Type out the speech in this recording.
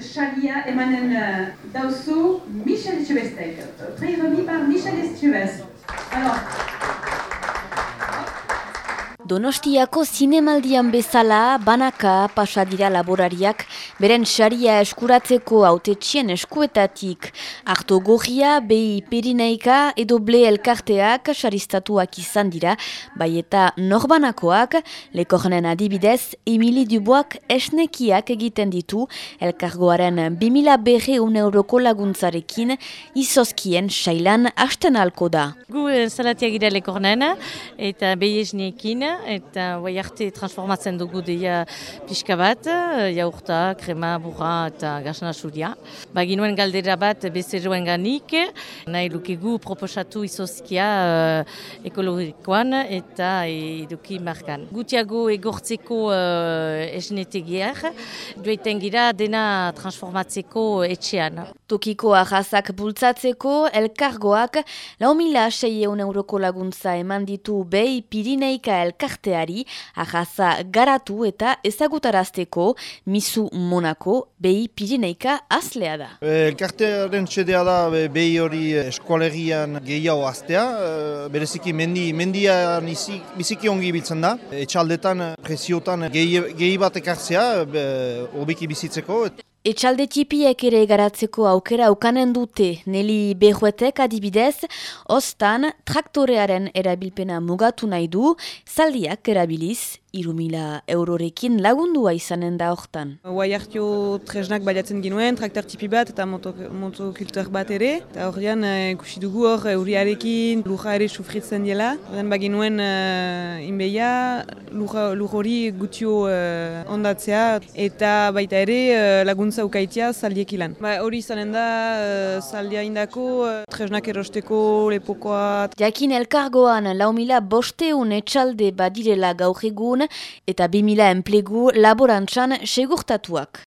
Chalia Emanen euh, Dausso, Michel Estuvez, prix remis par Michel Estuvez. Alors, Donostiako zinemaldian bezala banaka pasa dira laborariak beren saria eskuratzeko autetxien eskuetatik. Arto gorria, behi perineika edo ble elkarteak saristatuak izan dira, bai eta norbanakoak, lekornen adibidez, Emili Duboak esnekiak egiten ditu, elkargoaren 2000 berre un euroko laguntzarekin, izozkien sailan hasten alko da. Gu salatiak gira lekornen, eta behi esnekin, eta bai arte transformatzen dugu deia pixka bat, jaurta, krema, burra eta gasna suria. Ba, ginuen galdera bat bezeroen ganik, nahi lukegu proposatu izozkia uh, ekologikoan eta eduki markan. Gutiago egortzeko uh, esnetegiak, duetan gira dena transformatzeko etxean. Tokiko ahazak bultzatzeko, elkargoak, lau mila seieun euroko laguntza eman ditu behi Pirineika elkargoak, elkarteari ahaza garatu eta ezagutarazteko misu monako behi pirineika azlea da. E, elkartearen txedea da behi hori eskualegian gehiago aztea, e, bereziki mendi, mendian izi, biziki ongi biltzen da, etxaldetan presiotan gehi, gehi bat ekartzea, hobiki bizitzeko. Etxalde txipiek ere garatzeko aukera ukanen dute, neli behuetek adibidez, ostan traktorearen erabilpena mugatu nahi du, zaldiak erabiliz, irumila eurorekin lagundua izanen da hortan. Guai hartio tresnak baliatzen ginuen, traktor tipi bat eta motokultor bat ere. Eta horrean eh, ikusi dugu hor euriarekin, lurra ere sufritzen dela. Horrean baginuen uh, inbeia, lur hori gutio uh, ondatzea eta baita ere uh, laguntza ukaitia zaldiek. Ba, hori izanen da uh, zaldia indako, uh, tresnak erosteko lepokoa. Jakin elkargoan lau mila bosteun etxalde badirela gaur egun, eta 2000 enplegu laborantzan segurtatuak.